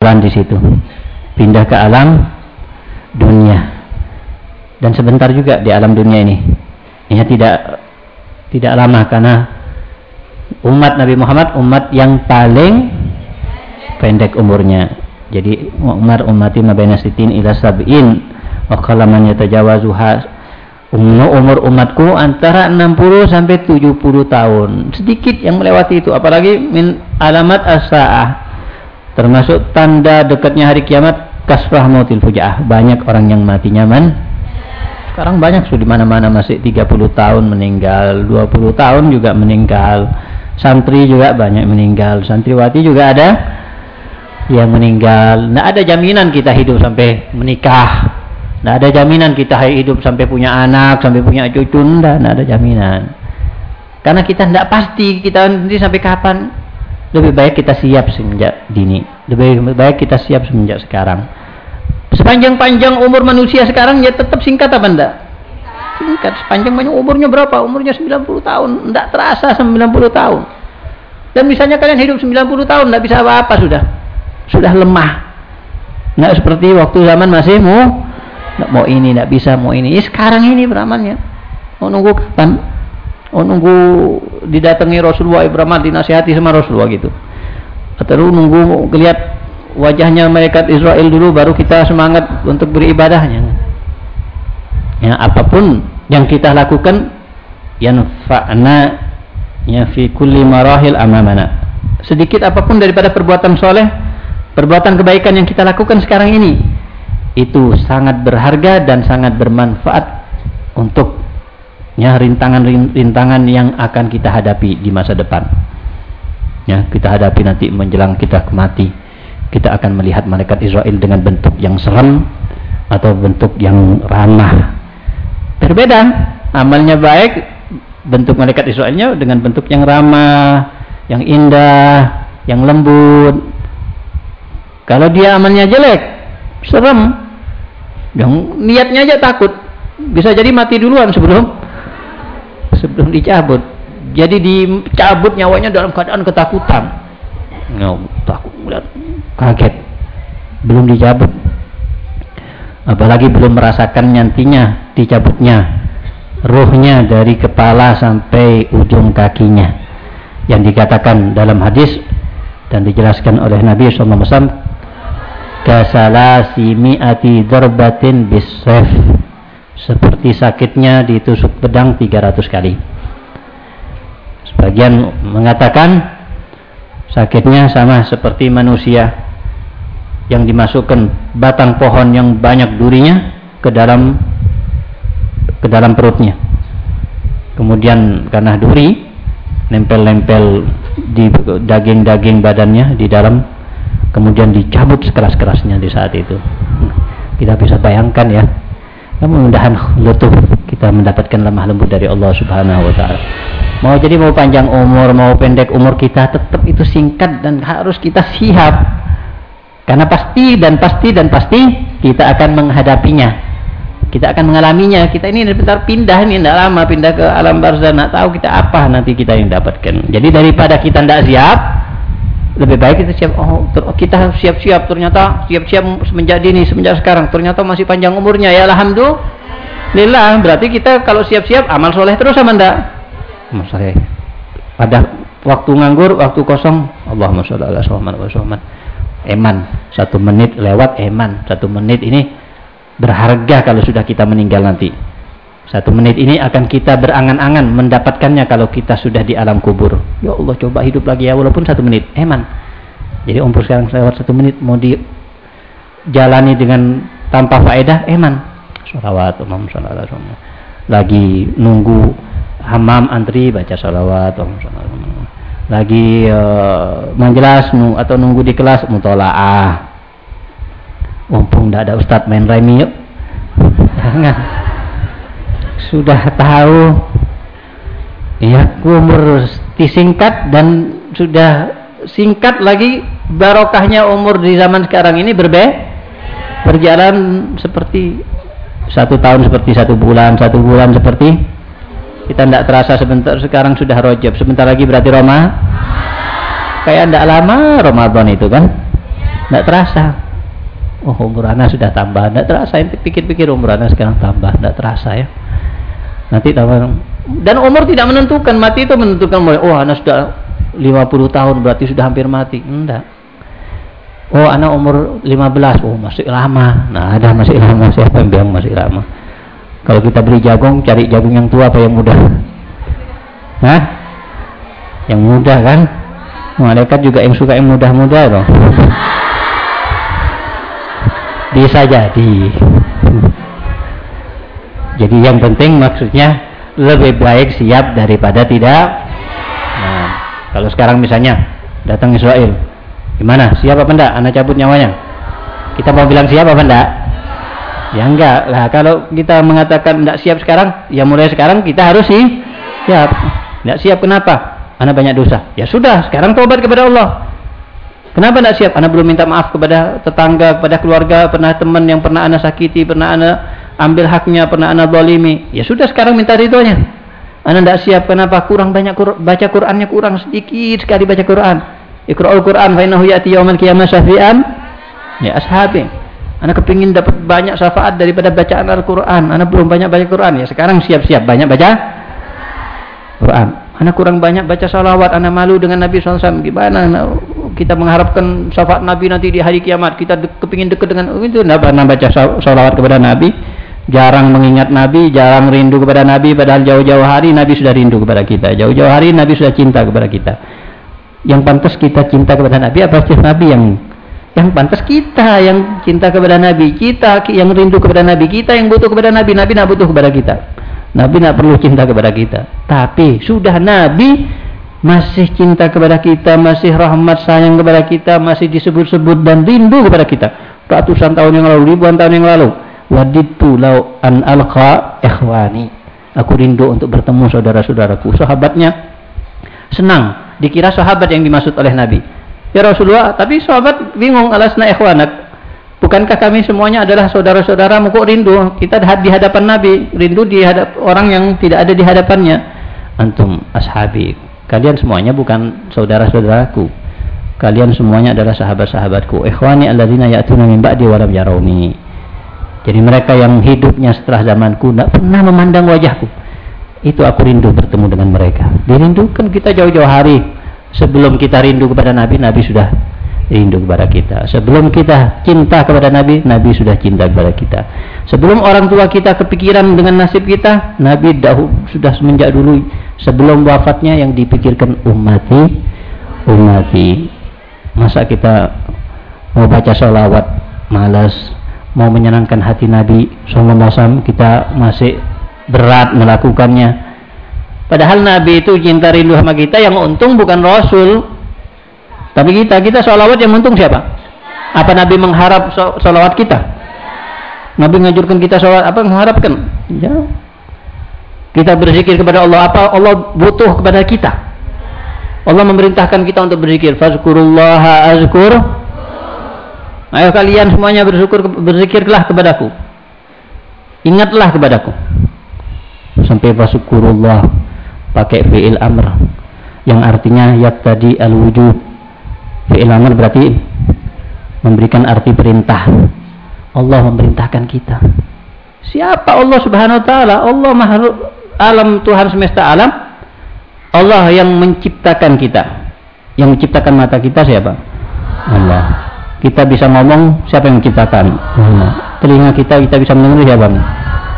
di situ. Pindah ke alam dunia. Dan sebentar juga di alam dunia ini. Ini tidak tidak lama karena umat Nabi Muhammad umat yang paling pendek umurnya. Jadi Umar umati mabaina sitin ila sab'in wa qala man yatajawazuha umur umatku antara 60 sampai 70 tahun. Sedikit yang melewati itu apalagi min alamat as-saah Termasuk tanda dekatnya hari kiamat kasrah mautil fujaah. Banyak orang yang mati nyaman. Sekarang banyak sudah di mana-mana masih 30 tahun meninggal, 20 tahun juga meninggal. Santri juga banyak meninggal, santriwati juga ada yang meninggal. Tidak ada jaminan kita hidup sampai menikah. Tidak ada jaminan kita hidup sampai punya anak, sampai punya cucu. Tidak ada jaminan. Karena kita tidak pasti kita nanti sampai kapan lebih baik kita siap semenjak dini. Lebih baik kita siap semenjak sekarang. Sepanjang-panjang umur manusia sekarang ya tetap singkat apa enggak? Singkat. Sepanjang banyak umurnya berapa? Umurnya 90 tahun. Enggak terasa 90 tahun. Dan misalnya kalian hidup 90 tahun enggak bisa apa-apa sudah. Sudah lemah. Enggak seperti waktu zaman masih mau mau ini enggak bisa mau ini. Ya, sekarang ini beramalnya. Mau nunggu kapan? Oh nunggu didatangi Rasulullah Ibrahim dinasihati sama Rasulullah gitu. Atau nunggu lihat wajahnya malaikat Israel dulu baru kita semangat untuk beribadahnya. Ya apa pun yang kita lakukan yang fa'na ya fi kulli marahil amamana. Sedikit apa pun daripada perbuatan soleh, perbuatan kebaikan yang kita lakukan sekarang ini itu sangat berharga dan sangat bermanfaat untuk ya rintangan-rintangan yang akan kita hadapi di masa depan. Ya, kita hadapi nanti menjelang kita mati. Kita akan melihat malaikat Israel dengan bentuk yang serem atau bentuk yang ramah. Berbeda, amalnya baik, bentuk malaikat Israelnya dengan bentuk yang ramah, yang indah, yang lembut. Kalau dia amalnya jelek, serem, yang niatnya aja takut, bisa jadi mati duluan sebelum sebelum dicabut. Jadi dicabut nyawanya dalam keadaan ketakutan. Nggak takut melihat kaget. Belum dicabut. Apalagi belum merasakan nyantinya dicabutnya ruhnya dari kepala sampai ujung kakinya yang dikatakan dalam hadis dan dijelaskan oleh Nabi SAW kasalasi mi'ati darbatin bisef seperti sakitnya ditusuk pedang 300 kali. Sebagian mengatakan sakitnya sama seperti manusia yang dimasukkan batang pohon yang banyak durinya ke dalam ke dalam perutnya. Kemudian karena duri nempel-nempel di daging-daging badannya di dalam kemudian dicabut sekeras-kerasnya di saat itu. Kita bisa bayangkan ya mudah-mudahan lutuf kita mendapatkan lemah lembut dari Allah Subhanahu wa taala. Mau jadi mau panjang umur, mau pendek umur kita tetap itu singkat dan harus kita siap. Karena pasti dan pasti dan pasti kita akan menghadapinya. Kita akan mengalaminya. Kita ini bentar pindah ini tidak lama pindah ke alam barzah. Nak tahu kita apa nanti kita yang dapatkan. Jadi daripada kita tidak siap, lebih baik kita siap oh kita siap-siap. Ternyata siap-siap semenjak dini semenjak sekarang. Ternyata masih panjang umurnya. Ya alhamdulillah. Berarti kita kalau siap-siap amal soleh terus sama ndak? Amal soleh. Pada waktu nganggur waktu kosong Allahumma sholli ala Muhammad. Eman. Satu menit lewat eman. Satu menit ini berharga kalau sudah kita meninggal nanti satu menit ini akan kita berangan-angan mendapatkannya kalau kita sudah di alam kubur. Ya Allah coba hidup lagi ya walaupun satu menit. Eman. Jadi umur sekarang lewat satu menit mau dijalani dengan tanpa faedah eman. Salawat umum salawat Lagi nunggu hamam antri baca salawat umum salawat Lagi uh, menjelas atau nunggu di kelas mutolaah. Mumpung tidak ada ustadz main remi yuk. Jangan sudah tahu ya umur disingkat dan sudah singkat lagi barokahnya umur di zaman sekarang ini berbeda berjalan seperti satu tahun seperti satu bulan satu bulan seperti kita tidak terasa sebentar sekarang sudah rojab sebentar lagi berarti Roma kayak tidak lama Ramadan itu kan Tidak terasa. Oh umur anak sudah tambah. Tidak terasa. Pikir-pikir umur anak sekarang tambah. Tidak terasa ya. Nanti tambah. Dan umur tidak menentukan. Mati itu menentukan. Oh anak sudah 50 tahun berarti sudah hampir mati. Tidak. Oh anak umur 15. Oh masih lama. Nah ada masih lama. Siapa yang bilang masih lama? Kalau kita beli jagung, cari jagung yang tua apa yang muda? Hah? Yang muda kan? Malaikat juga yang suka yang mudah-mudah loh. Bisa jadi. Jadi yang penting maksudnya lebih baik siap daripada tidak. Nah, kalau sekarang misalnya datang Israel, gimana? Siap apa enggak? Anak cabut nyawanya. Kita mau bilang siap apa? Ya enggak lah. Kalau kita mengatakan enggak siap sekarang, ya mulai sekarang kita harus sih siap. Enggak siap kenapa? Anak banyak dosa. Ya sudah, sekarang tobat kepada Allah. Kenapa tidak siap? Anak belum minta maaf kepada tetangga, kepada keluarga, pernah teman yang pernah anak sakiti, pernah anak ambil haknya, pernah anak zalimi. Ya sudah, sekarang minta ridhonya. Anak tidak siap. Kenapa? Kurang banyak baca Qurannya kurang sedikit sekali baca Quran. Iqra'ul Quran fa innahu ya'ti yaumal qiyamah syafi'an ya ashabi. Anak kepingin dapat banyak syafaat daripada bacaan Al-Quran. Anak belum banyak baca Quran. Ya sekarang siap-siap banyak baca Quran. Anak kurang banyak baca salawat, anak malu dengan Nabi SAW. Gimana kita mengharapkan syafaat Nabi nanti di hari kiamat? Kita de kepingin dekat dengan oh, itu, tidak pernah baca salawat kepada Nabi. Jarang mengingat Nabi, jarang rindu kepada Nabi. Padahal jauh-jauh hari Nabi sudah rindu kepada kita. Jauh-jauh hari Nabi sudah cinta kepada kita. Yang pantas kita cinta kepada Nabi apa Nabi yang yang pantas kita yang cinta kepada Nabi kita yang rindu kepada Nabi kita yang butuh kepada Nabi Nabi tidak butuh kepada kita Nabi tidak perlu cinta kepada kita. Tapi sudah Nabi masih cinta kepada kita, masih rahmat sayang kepada kita, masih disebut-sebut dan rindu kepada kita. Ratusan tahun yang lalu, ribuan tahun yang lalu. Waditu lau an alqa ikhwani. Aku rindu untuk bertemu saudara-saudaraku. Sahabatnya senang. Dikira sahabat yang dimaksud oleh Nabi. Ya Rasulullah, tapi sahabat bingung alasna ikhwanak. Bukankah kami semuanya adalah saudara-saudara kok rindu? Kita di hadapan Nabi, rindu di hadap orang yang tidak ada di hadapannya. Antum ashabi. Kalian semuanya bukan saudara-saudaraku. Kalian semuanya adalah sahabat-sahabatku. Ikhwani alladzina ya'tuna min ba'di wa lam yarawni. Jadi mereka yang hidupnya setelah zamanku tidak pernah memandang wajahku. Itu aku rindu bertemu dengan mereka. Dirindukan kita jauh-jauh hari sebelum kita rindu kepada Nabi, Nabi sudah rindu kepada kita. Sebelum kita cinta kepada Nabi, Nabi sudah cinta kepada kita. Sebelum orang tua kita kepikiran dengan nasib kita, Nabi dahulu sudah semenjak dulu sebelum wafatnya yang dipikirkan umati, umati. Masa kita mau baca sholawat malas, mau menyenangkan hati Nabi SAW kita masih berat melakukannya. Padahal Nabi itu cinta rindu sama kita yang untung bukan Rasul, tapi kita, kita sholawat yang untung siapa? Apa Nabi mengharap sholawat kita? Nabi ngajurkan kita sholawat, apa mengharapkan? Ya. Kita berzikir kepada Allah, apa Allah butuh kepada kita? Allah memerintahkan kita untuk berzikir. Fazkurullaha azkur. Ayo kalian semuanya bersyukur berzikirlah kepadaku. Ingatlah kepadaku. Sampai fazkurullah pakai fi'il amr yang artinya tadi al-wujud Fi'il amr berarti memberikan arti perintah. Allah memerintahkan kita. Siapa Allah Subhanahu wa taala? Allah makhluk alam Tuhan semesta alam. Allah yang menciptakan kita. Yang menciptakan mata kita siapa? Allah. Kita bisa ngomong, siapa yang menciptakan? Allah. Telinga kita kita bisa mendengar siapa?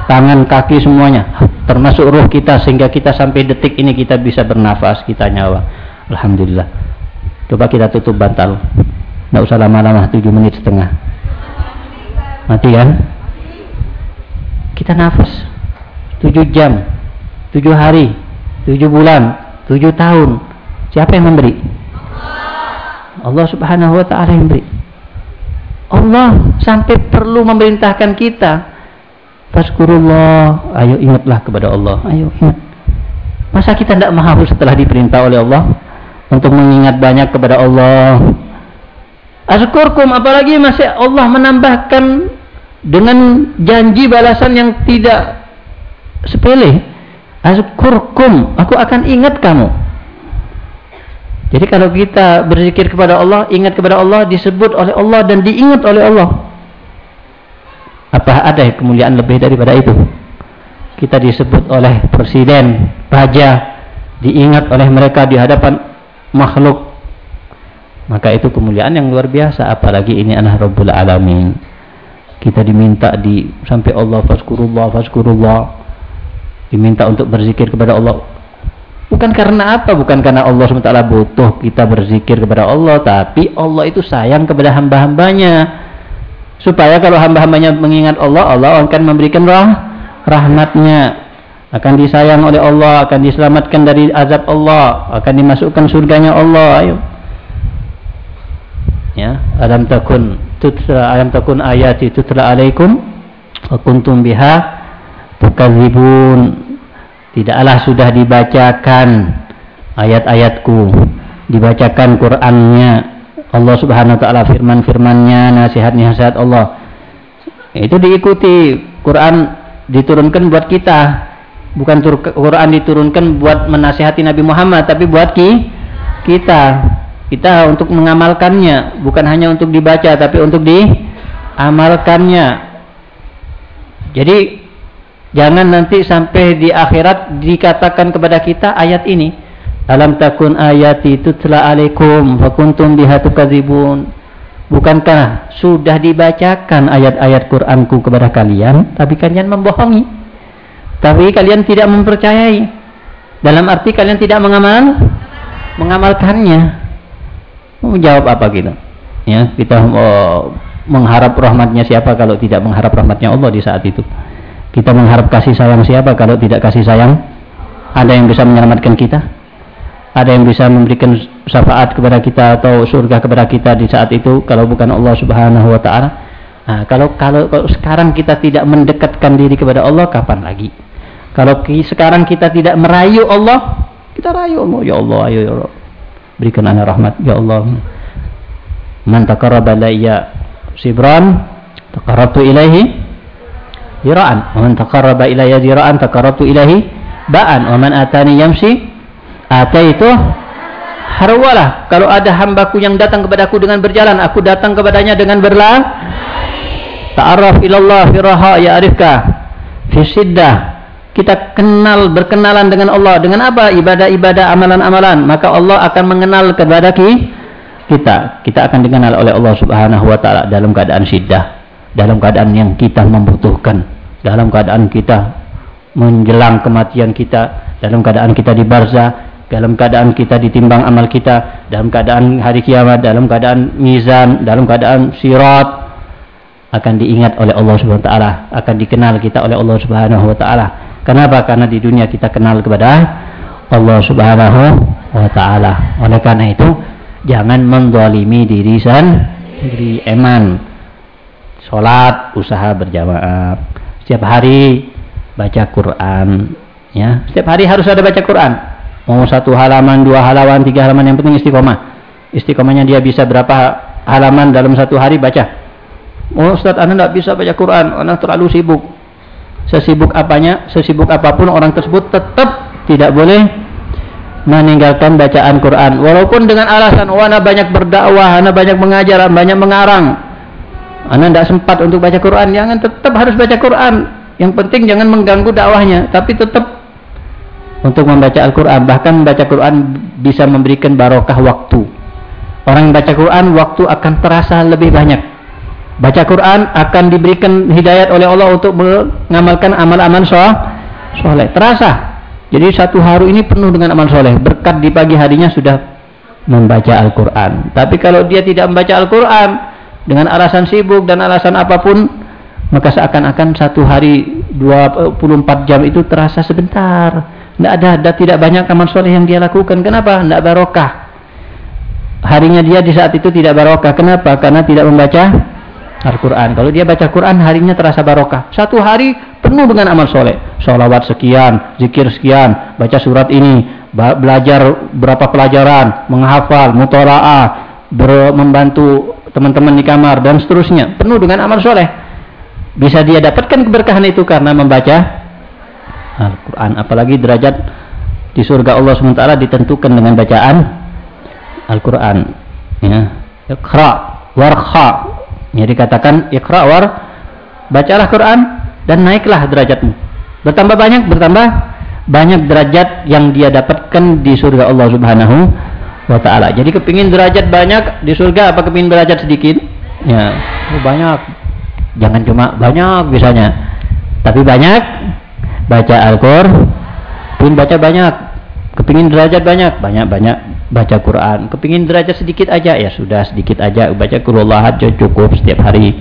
Tangan, kaki semuanya, termasuk ruh kita sehingga kita sampai detik ini kita bisa bernafas, kita nyawa. Alhamdulillah. Coba kita tutup bantal. Tidak usah lama-lama, 7 menit setengah. Mati kan? Kita nafas. 7 jam, 7 hari, 7 bulan, 7 tahun. Siapa yang memberi? Allah subhanahu wa ta'ala yang memberi. Allah sampai perlu memerintahkan kita. Faskurullah. Ayo ingatlah kepada Allah. Ayo ingat. Masa kita tidak mau setelah diperintah oleh Allah? untuk mengingat banyak kepada Allah. Azkurkum apalagi masih Allah menambahkan dengan janji balasan yang tidak sepele. Azkurkum, aku akan ingat kamu. Jadi kalau kita berzikir kepada Allah, ingat kepada Allah, disebut oleh Allah dan diingat oleh Allah. Apa ada kemuliaan lebih daripada itu? Kita disebut oleh presiden, raja, diingat oleh mereka di hadapan makhluk. Maka itu kemuliaan yang luar biasa. Apalagi ini anak Rabbul Alamin. Kita diminta di sampai Allah faskurullah faskurullah. Diminta untuk berzikir kepada Allah Bukan karena apa? Bukan karena Allah SWT butuh kita berzikir kepada Allah. Tapi Allah itu sayang kepada hamba-hambanya. Supaya kalau hamba-hambanya mengingat Allah, Allah akan memberikan rah rahmatnya. Akan disayang oleh Allah, akan diselamatkan dari azab Allah, akan dimasukkan surganya Allah. Ayo. Ya, alam takun tutla alam takun ayati tutla alaikum wa kuntum biha tukadzibun Tidaklah sudah dibacakan ayat-ayatku, dibacakan Qur'annya, Allah Subhanahu wa taala firman-firmannya, nasihat-nasihat Allah. Itu diikuti. Quran diturunkan buat kita. Bukan Quran diturunkan buat menasihati Nabi Muhammad, tapi buat ki kita. Kita untuk mengamalkannya, bukan hanya untuk dibaca tapi untuk diamalkannya. Jadi Jangan nanti sampai di akhirat dikatakan kepada kita ayat ini. Alam takun ayati tutla alaikum fakuntum biha tukadzibun. Bukankah sudah dibacakan ayat-ayat Qur'anku kepada kalian, tapi kalian membohongi. Tapi kalian tidak mempercayai. Dalam arti kalian tidak mengamal mengamalkannya. Mau jawab apa kita? Ya, kita oh, mengharap rahmatnya siapa kalau tidak mengharap rahmatnya Allah di saat itu? Kita mengharap kasih sayang siapa kalau tidak kasih sayang? Ada yang bisa menyelamatkan kita? Ada yang bisa memberikan syafaat kepada kita atau surga kepada kita di saat itu kalau bukan Allah Subhanahu wa taala? Nah, kalau, kalau kalau sekarang kita tidak mendekatkan diri kepada Allah, kapan lagi? Kalau sekarang kita tidak merayu Allah, kita rayu Allah, ya Allah, ayo ya Allah. Berikan anak rahmat, ya Allah. Man taqarraba ilayya sibran, taqarrabtu ilaihi dira'an wa man taqarraba ilayya dira'an taqarrabtu ilahi ba'an. Wa man atani yamsi ataitu harwalah. Kalau ada hambaku yang datang kepadaku dengan berjalan aku datang kepadanya dengan berlang ta'arraf ilallah fi raha ya arifka. Fi siddah. Kita kenal berkenalan dengan Allah. Dengan apa? Ibadah-ibadah amalan-amalan. Maka Allah akan mengenal kepada kita. Kita akan dikenal oleh Allah Subhanahu wa taala dalam keadaan siddah dalam keadaan yang kita membutuhkan. Dalam keadaan kita menjelang kematian kita. Dalam keadaan kita di barzah. Dalam keadaan kita ditimbang amal kita. Dalam keadaan hari kiamat. Dalam keadaan mizan. Dalam keadaan sirat. Akan diingat oleh Allah Subhanahu wa taala. Akan dikenal kita oleh Allah Subhanahu wa taala. Kenapa? Karena di dunia kita kenal kepada Allah Subhanahu wa taala. Oleh karena itu jangan menzalimi diri sendiri. Eman sholat usaha berjamaah. Setiap hari baca Quran ya. Setiap hari harus ada baca Quran. Mau satu halaman dua halaman tiga halaman yang penting istiqomah. Istiqomahnya dia bisa berapa halaman dalam satu hari baca. Oh Ustaz, Anda tidak bisa baca Quran, Anda terlalu sibuk. Sesibuk apanya, sesibuk apa pun orang tersebut tetap tidak boleh meninggalkan bacaan Quran. Walaupun dengan alasan, oh Anda banyak berdakwah, Anda banyak mengajar, banyak mengarang. Anda tidak sempat untuk baca Quran, jangan tetap harus baca Quran. Yang penting jangan mengganggu dakwahnya, tapi tetap untuk membaca Al-Quran. Bahkan membaca Quran bisa memberikan barokah waktu. Orang yang baca Quran, waktu akan terasa lebih banyak. Baca Quran akan diberikan hidayat oleh Allah untuk mengamalkan amal-amal soleh. Terasa. Jadi satu hari ini penuh dengan amal soleh. Berkat di pagi harinya sudah membaca Al-Quran. Tapi kalau dia tidak membaca Al-Quran, dengan alasan sibuk dan alasan apa pun maka seakan-akan satu hari 24 jam itu terasa sebentar. Tidak ada, ada tidak banyak amal soleh yang dia lakukan. Kenapa? tidak barokah. Harinya dia di saat itu tidak barokah. Kenapa? karena tidak membaca Al-Quran. Kalau dia baca Quran harinya terasa barokah. Satu hari penuh dengan amal soleh. Sholawat sekian, zikir sekian baca surat ini belajar berapa pelajaran menghafal, mutola'ah membantu teman-teman di kamar dan seterusnya penuh dengan amal soleh bisa dia dapatkan keberkahan itu karena membaca Al-Quran apalagi derajat di surga Allah SWT ditentukan dengan bacaan Al-Quran. Ya. Iqra warkha. Ya dikatakan iqra war bacalah Quran dan naiklah derajatmu. Bertambah banyak, bertambah banyak derajat yang dia dapatkan di surga Allah Subhanahu wa taala. Jadi kepingin derajat banyak di surga apa kepingin derajat sedikit? Ya, oh banyak. Jangan cuma banyak bisanya. Tapi banyak baca Al-Qur'an, pun baca banyak. Kepingin derajat banyak, banyak-banyak baca Quran. Kepingin derajat sedikit aja ya sudah sedikit aja baca Quran aja cukup setiap hari.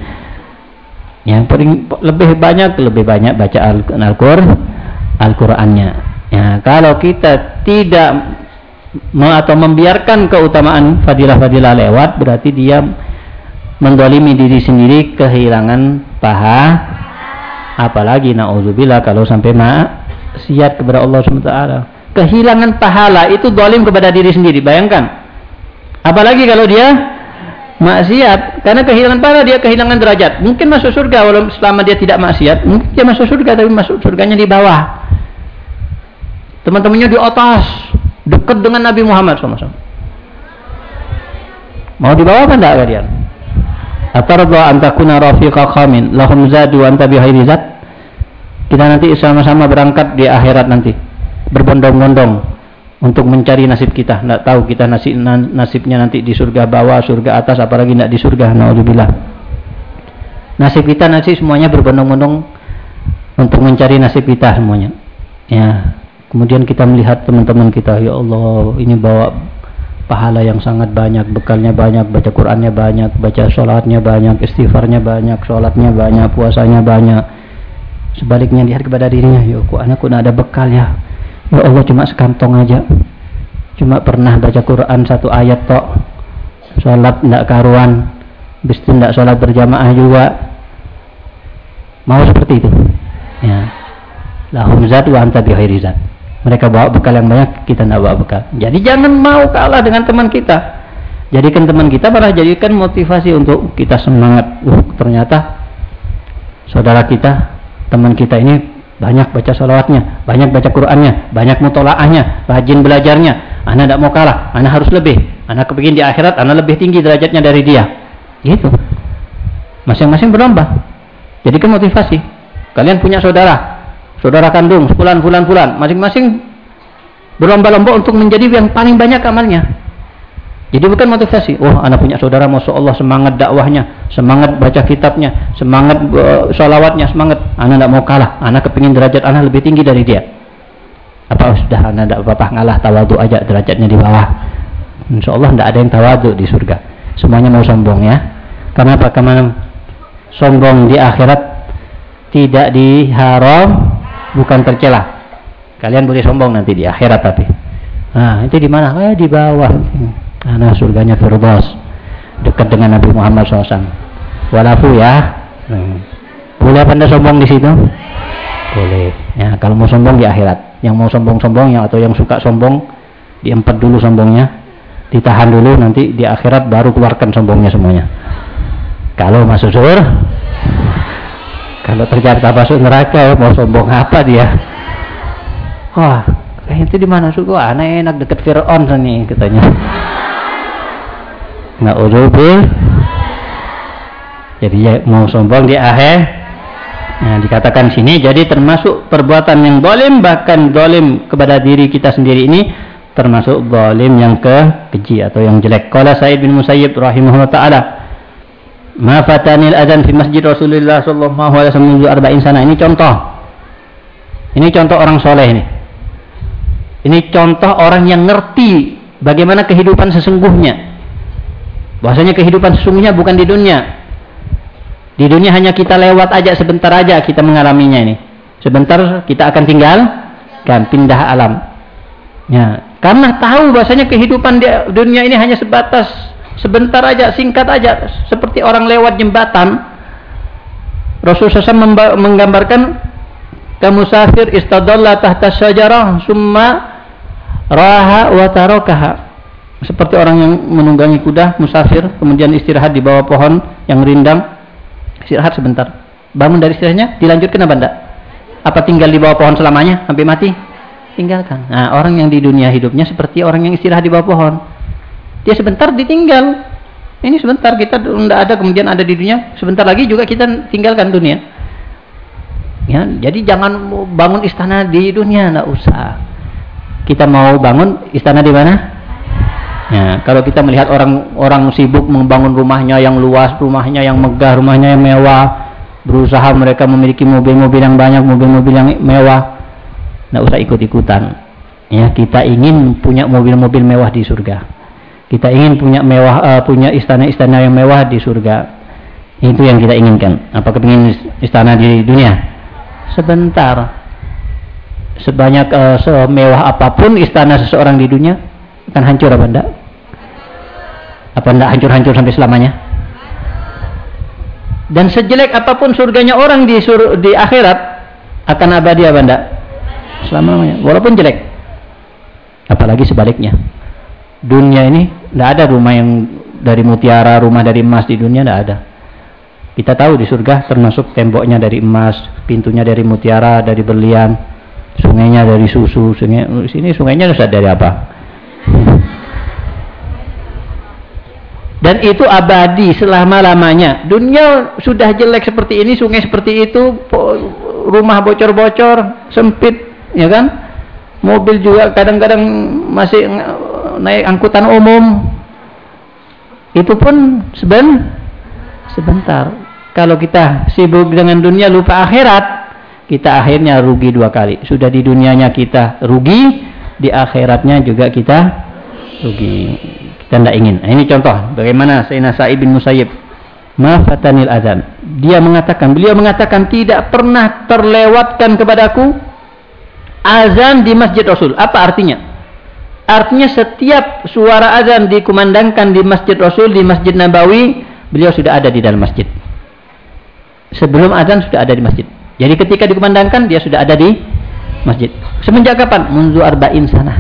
Yang paling lebih banyak lebih banyak baca Al-Qur'an Al-Qur'annya. Ya, kalau kita tidak atau membiarkan keutamaan fadilah-fadilah lewat berarti dia mendolimi diri sendiri kehilangan paha. Apalagi na'udzubillah kalau sampai maksiat kepada Allah SWT kehilangan pahala itu dolim kepada diri sendiri bayangkan. Apalagi kalau dia maksiat karena kehilangan pahala dia kehilangan derajat. Mungkin masuk surga walau selama dia tidak maksiat mungkin dia masuk surga tapi masuk surganya di bawah. Teman-temannya di atas dekat dengan Nabi Muhammad SAW. Mau dibawa apa enggak kalian? Atarda antakuna rafiqa khamin lahum zadu anta bihairi zat. Kita nanti sama-sama berangkat di akhirat nanti. Berbondong-bondong untuk mencari nasib kita. Tidak tahu kita nasib nasibnya nanti di surga bawah, surga atas, apalagi tidak di surga. Nauzubillah. Nasib kita nanti semuanya berbondong-bondong untuk mencari nasib kita semuanya. Ya, Kemudian kita melihat teman-teman kita, ya Allah, ini bawa pahala yang sangat banyak, bekalnya banyak, baca Qurannya banyak, baca sholatnya banyak, istighfarnya banyak, sholatnya banyak, puasanya banyak. Sebaliknya lihat kepada dirinya, ya aku anakku ada bekal ya. Ya Allah cuma sekantong aja. Cuma pernah baca Quran satu ayat tok. Sholat tidak karuan. Bis tidak sholat berjamaah juga. Mau seperti itu. Ya. Lahum zat wa anta bihairi zat. Mereka bawa bekal yang banyak, kita tidak bawa bekal. Jadi jangan mau kalah dengan teman kita. Jadikan teman kita malah jadikan motivasi untuk kita semangat. Uh, ternyata saudara kita, teman kita ini banyak baca salawatnya, banyak baca Qurannya, banyak mutolaahnya, rajin belajarnya. Anak tidak mau kalah, anak harus lebih. Anak kepingin di akhirat, anak lebih tinggi derajatnya dari dia. Gitu. Masing-masing berlomba. Jadikan motivasi. Kalian punya saudara, saudara kandung, fulan, fulan, fulan, masing-masing berlomba-lomba untuk menjadi yang paling banyak amalnya. Jadi bukan motivasi. Oh, anak punya saudara, masya Allah semangat dakwahnya, semangat baca kitabnya, semangat uh, sholawatnya, semangat. Anak tidak mau kalah. Anak kepingin derajat anak lebih tinggi dari dia. Apa sudah anak tidak apa-apa ngalah tawadu aja derajatnya di bawah. Insya Allah tidak ada yang tawadu di surga. Semuanya mau sombong ya. Karena apa? Karena sombong di akhirat tidak diharam bukan tercela. Kalian boleh sombong nanti di akhirat tapi. Nah, itu di mana? Eh, di bawah. Karena surganya Firdaus. Dekat dengan Nabi Muhammad SAW. Walafu ya. Hmm. Boleh apa anda sombong di situ? Boleh. Ya, kalau mau sombong di akhirat. Yang mau sombong-sombong atau yang suka sombong diempat dulu sombongnya. Ditahan dulu nanti di akhirat baru keluarkan sombongnya semuanya. Kalau masuk surga kalau ternyata masuk neraka mau sombong apa dia? Wah, itu di mana suku? Aneh enak deket Fir'aun nih katanya. Nggak ujubil. Jadi ya, mau sombong di akhir. Nah, dikatakan sini jadi termasuk perbuatan yang dolim bahkan dolim kepada diri kita sendiri ini termasuk dolim yang ke keji atau yang jelek. Kalau Said bin Musayyib rahimahullah taala Ma fatanil adzan fi masjid Rasulullah sallallahu alaihi wasallam arba'in sana. Ini contoh. Ini contoh orang soleh ini. Ini contoh orang yang ngerti bagaimana kehidupan sesungguhnya. Bahwasanya kehidupan sesungguhnya bukan di dunia. Di dunia hanya kita lewat aja sebentar aja kita mengalaminya ini. Sebentar kita akan tinggal kan pindah alam. Ya, karena tahu bahwasanya kehidupan di dunia ini hanya sebatas sebentar aja, singkat aja, seperti orang lewat jembatan. Rasulullah SAW menggambarkan kamusafir istadalla tahta syajarah summa raha wa tarakaha. Seperti orang yang menunggangi kuda, musafir, kemudian istirahat di bawah pohon yang rindang. Istirahat sebentar. Bangun dari istirahatnya, dilanjutkan apa enggak? Apa tinggal di bawah pohon selamanya sampai mati? Tinggalkan. Nah, orang yang di dunia hidupnya seperti orang yang istirahat di bawah pohon Dia sebentar ditinggal. Ini sebentar kita tidak ada kemudian ada di dunia. Sebentar lagi juga kita tinggalkan dunia. Ya, jadi jangan bangun istana di dunia, tidak usah. Kita mau bangun istana di mana? Ya, kalau kita melihat orang-orang sibuk membangun rumahnya yang luas, rumahnya yang megah, rumahnya yang mewah, berusaha mereka memiliki mobil-mobil yang banyak, mobil-mobil yang mewah, tidak usah ikut-ikutan. Ya, kita ingin punya mobil-mobil mewah di surga. Kita ingin punya mewah uh, punya istana-istana yang mewah di surga. Itu yang kita inginkan. Apakah ingin istana di dunia? Sebentar. Sebanyak uh, semewah apa pun istana seseorang di dunia akan hancur apa enggak? Apa enggak hancur-hancur sampai selamanya? Dan sejelek apa pun surganya orang di sur di akhirat akan abadi apa enggak? Selamanya. Walaupun jelek. Apalagi sebaliknya dunia ini tidak ada rumah yang dari mutiara, rumah dari emas di dunia tidak ada. Kita tahu di surga termasuk temboknya dari emas, pintunya dari mutiara, dari berlian, sungainya dari susu, sungai sini sungainya sudah dari apa? Dan itu abadi selama-lamanya. Dunia sudah jelek seperti ini, sungai seperti itu, rumah bocor-bocor, sempit, ya kan? Mobil juga kadang-kadang masih naik angkutan umum. Itu pun seben sebentar. Kalau kita sibuk dengan dunia lupa akhirat kita akhirnya rugi dua kali. Sudah di dunianya kita rugi di akhiratnya juga kita rugi. Kita tidak ingin. Nah, ini contoh. Bagaimana Sayyidina Sa'id bin Musayyib? Mafatanil azan dia mengatakan beliau mengatakan tidak pernah terlewatkan kepadaku azan di masjid Rasul apa artinya Artinya setiap suara azan dikumandangkan di Masjid Rasul, di Masjid Nabawi, beliau sudah ada di dalam masjid. Sebelum azan sudah ada di masjid. Jadi ketika dikumandangkan dia sudah ada di masjid. Semenjak kapan? Munzu arba'in sana.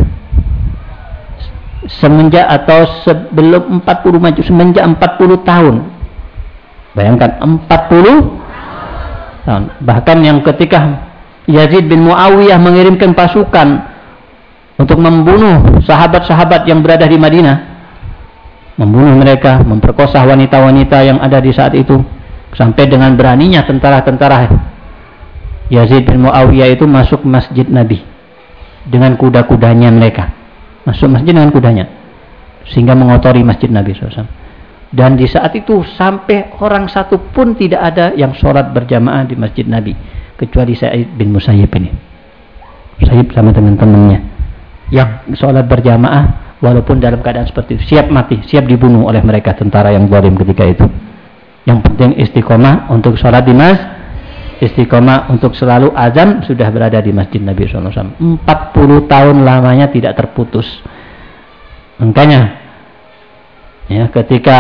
Semenjak atau sebelum 40 maju, semenjak 40 tahun. Bayangkan 40 tahun. Bahkan yang ketika Yazid bin Muawiyah mengirimkan pasukan untuk membunuh sahabat-sahabat yang berada di Madinah. Membunuh mereka memperkosa wanita-wanita yang ada di saat itu sampai dengan beraninya tentara-tentara Yazid bin Muawiyah itu masuk masjid Nabi dengan kuda-kudanya mereka. Masuk masjid dengan kudanya sehingga mengotori masjid Nabi SAW dan di saat itu sampai orang satu pun tidak ada yang sholat berjamaah di masjid Nabi kecuali Sa'id bin Musayyib ini Musayyib sama dengan temannya yang sholat berjamaah walaupun dalam keadaan seperti itu siap mati, siap dibunuh oleh mereka tentara yang zalim ketika itu. Yang penting istiqomah untuk sholat di mas, istiqomah untuk selalu azan sudah berada di masjid Nabi SAW. 40 tahun lamanya tidak terputus. Makanya ya ketika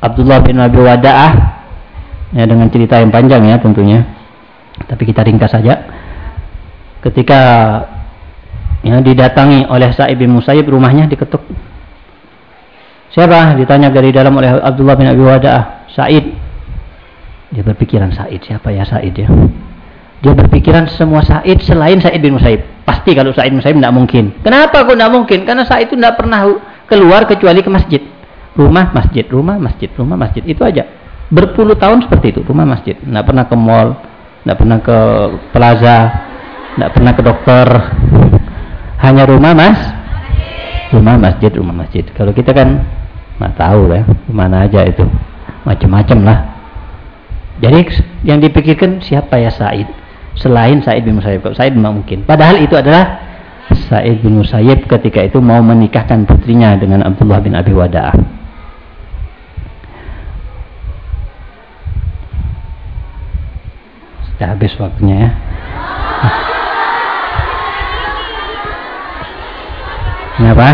Abdullah bin Abi Wada'ah ya dengan cerita yang panjang ya tentunya. Tapi kita ringkas saja. Ketika ya, didatangi oleh Sa'ib bin Musayyib rumahnya diketuk. Siapa? Ditanya dari dalam oleh Abdullah bin Abi Wada'ah Sa'id. Dia berpikiran Sa'id siapa ya Sa'id ya? Dia berpikiran semua Sa'id selain Sa'id bin Musayyib. Pasti kalau Sa'id bin Musayyib tidak mungkin. Kenapa kok tidak mungkin? Karena Sa'id itu tidak pernah keluar kecuali ke masjid. Rumah masjid rumah masjid rumah masjid. Itu aja berpuluh tahun seperti itu rumah masjid. Tidak pernah ke mall tidak pernah ke plaza tidak pernah ke dokter. Hanya rumah mas rumah masjid rumah masjid. Kalau kita kan nggak tahu ya mana aja itu. Macam-macam lah. Jadi yang dipikirkan siapa ya Said? Selain Said bin Musayyib. Said memang mungkin. Padahal itu adalah Said bin Musayyib ketika itu mau menikahkan putrinya dengan Abdullah bin Abi Wada'ah sudah habis waktunya ya. Kenapa?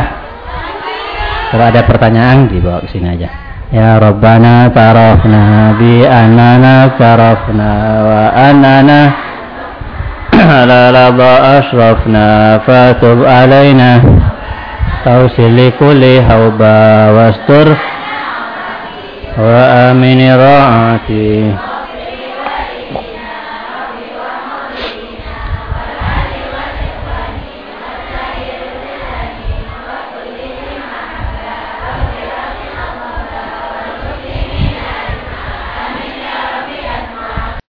Kalau ada pertanyaan dibawa ke sini aja. Ya Rabbana tarafna bi anana tarafna wa anana. Ala laba asrafna fatub alaina. Tausil kulli hauba wastur. Wa amini ra'ati